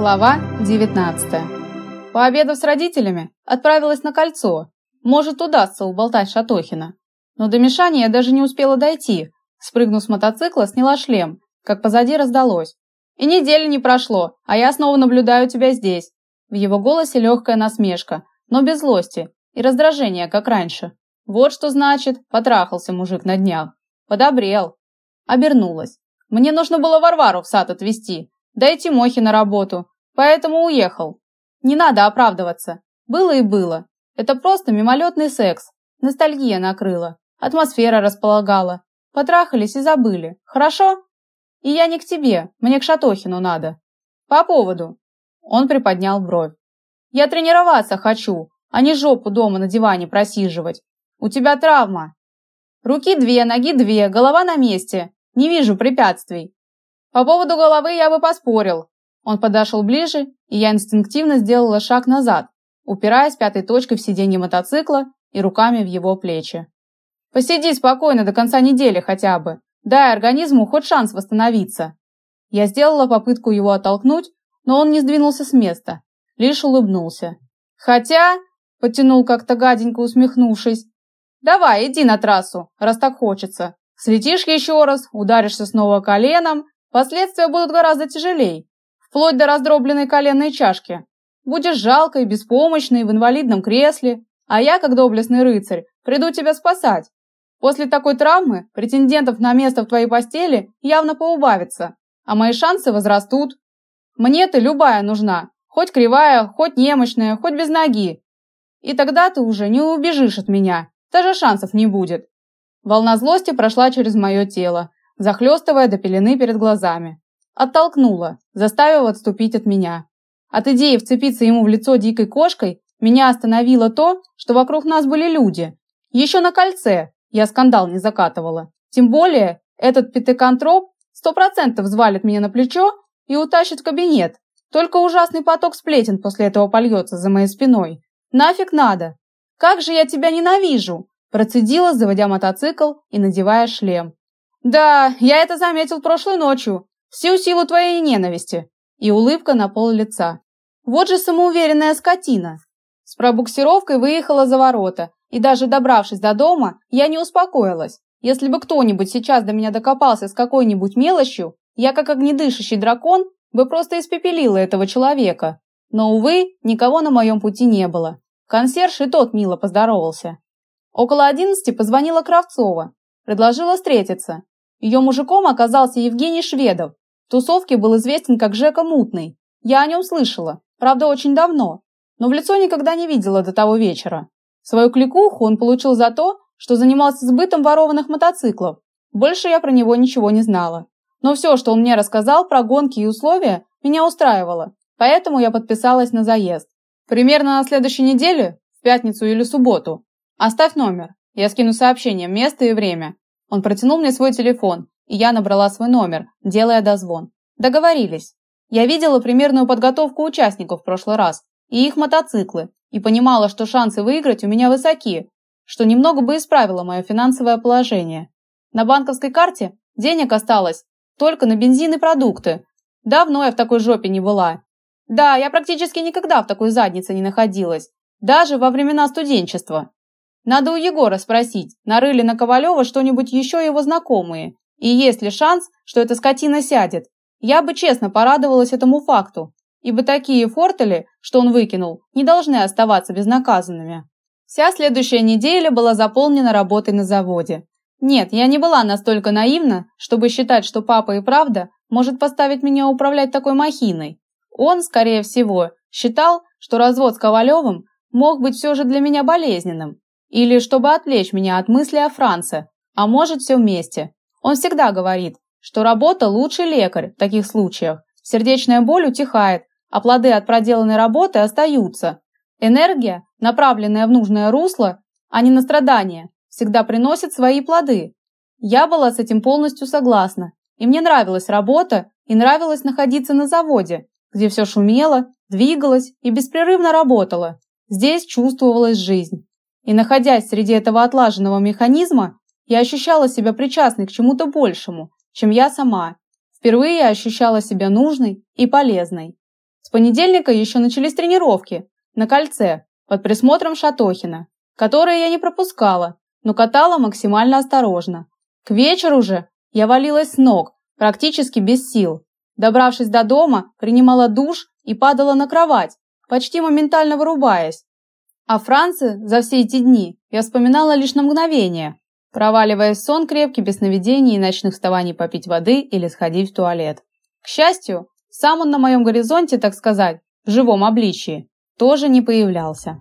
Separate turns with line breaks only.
Глава 19. Пообедав с родителями, отправилась на кольцо. Может, удастся уболтать Шатохина. Но до Мишани я даже не успела дойти. Спрыгнув с мотоцикла, сняла шлем, как позади раздалось. И недели не прошло, а я снова наблюдаю тебя здесь. В его голосе легкая насмешка, но без злости и раздражения, как раньше. Вот что значит, потрахался мужик на днях. Подобрел. Обернулась. Мне нужно было Варвару в сад отвезти, да и Тимохи на работу, поэтому уехал. Не надо оправдываться. Было и было. Это просто мимолетный секс. Ностальгия накрыла. Атмосфера располагала. Потрахались и забыли. Хорошо? И я не к тебе, мне к Шатохину надо. По поводу. Он приподнял бровь. Я тренироваться хочу, а не жопу дома на диване просиживать. У тебя травма. Руки две, ноги две, голова на месте. Не вижу препятствий. По поводу головы я бы поспорил. Он подошел ближе, и я инстинктивно сделала шаг назад, упираясь пятой точкой в сиденье мотоцикла и руками в его плечи. Посиди спокойно до конца недели хотя бы. Дай организму хоть шанс восстановиться. Я сделала попытку его оттолкнуть, но он не сдвинулся с места, лишь улыбнулся. Хотя, потянул как-то гаденько усмехнувшись, давай, иди на трассу, раз так хочется. Слетишь еще раз, ударишься снова коленом, Последствия будут гораздо тяжелее, вплоть до раздробленной коленной чашки. Будешь жалкой, беспомощной, в инвалидном кресле, а я, как доблестный рыцарь, приду тебя спасать. После такой травмы претендентов на место в твоей постели явно поубавится, а мои шансы возрастут. Мне ты любая нужна, хоть кривая, хоть немощная, хоть без ноги. И тогда ты уже не убежишь от меня, даже шансов не будет. Волна злости прошла через мое тело, захлестывая до пелены перед глазами. Оттолкнула, заставив отступить от меня. От идеи вцепиться ему в лицо дикой кошкой меня остановило то, что вокруг нас были люди. Еще на кольце я скандал не закатывала. Тем более, этот пятиконтроп сто процентов взвалит меня на плечо и утащит в кабинет. Только ужасный поток сплетен после этого польется за моей спиной. Нафиг надо? Как же я тебя ненавижу! Процедила, заводя мотоцикл и надевая шлем. Да, я это заметил прошлой ночью. Всю силу твоей ненависти. И улыбка на пол лица. Вот же самоуверенная скотина. С пробуксировкой выехала за ворота, и даже добравшись до дома, я не успокоилась. Если бы кто-нибудь сейчас до меня докопался с какой-нибудь мелочью, я, как огнедышащий дракон, бы просто испепелила этого человека. Но, увы, никого на моем пути не было. Консьерж и тот мило поздоровался. Около одиннадцати позвонила Кравцова. Предложила встретиться. Ее мужиком оказался Евгений Шведов. Тусовке был известен как Жека Мутный. Я о нем слышала, правда, очень давно, но в лицо никогда не видела до того вечера. Свою кликуху он получил за то, что занимался сбытом ворованных мотоциклов. Больше я про него ничего не знала. Но все, что он мне рассказал про гонки и условия, меня устраивало, поэтому я подписалась на заезд. Примерно на следующей неделе, в пятницу или субботу. Оставь номер, я скину сообщение, место и время. Он протянул мне свой телефон, и я набрала свой номер, делая дозвон. Договорились. Я видела примерную подготовку участников в прошлый раз и их мотоциклы, и понимала, что шансы выиграть у меня высоки, что немного бы исправило мое финансовое положение. На банковской карте денег осталось только на бензин и продукты. Давно я в такой жопе не была. Да, я практически никогда в такой заднице не находилась, даже во времена студенчества. Надо у Егора спросить, нарыли на Ковалева что-нибудь еще его знакомые, и есть ли шанс, что эта скотина сядет. Я бы честно порадовалась этому факту, ибо такие фортели, что он выкинул, не должны оставаться безнаказанными. Вся следующая неделя была заполнена работой на заводе. Нет, я не была настолько наивна, чтобы считать, что папа и правда может поставить меня управлять такой махиной. Он, скорее всего, считал, что развод с Ковалевым мог быть все же для меня болезненным, или чтобы отвлечь меня от мысли о Франце, а может все вместе. Он всегда говорит, что работа лучший лекарь в таких случаях. Сердечная боль утихает, а плоды от проделанной работы остаются. Энергия, направленная в нужное русло, а не на страдания, всегда приносит свои плоды. Я была с этим полностью согласна, и мне нравилась работа, и нравилось находиться на заводе, где все шумело, двигалось и беспрерывно работало. Здесь чувствовалась жизнь. И находясь среди этого отлаженного механизма, я ощущала себя причастной к чему-то большему, чем я сама. Впервые я ощущала себя нужной и полезной. С понедельника еще начались тренировки на кольце под присмотром Шатохина, которые я не пропускала, но катала максимально осторожно. К вечеру же я валилась с ног, практически без сил. Добравшись до дома, принимала душ и падала на кровать, почти моментально вырубаясь. А Франции за все эти дни я вспоминала лишь на мгновение, проваливаясь в сон крепкий без сновидений и ночных вставаний попить воды или сходить в туалет. К счастью, сам он на моем горизонте, так сказать, в живом обличии, тоже не появлялся.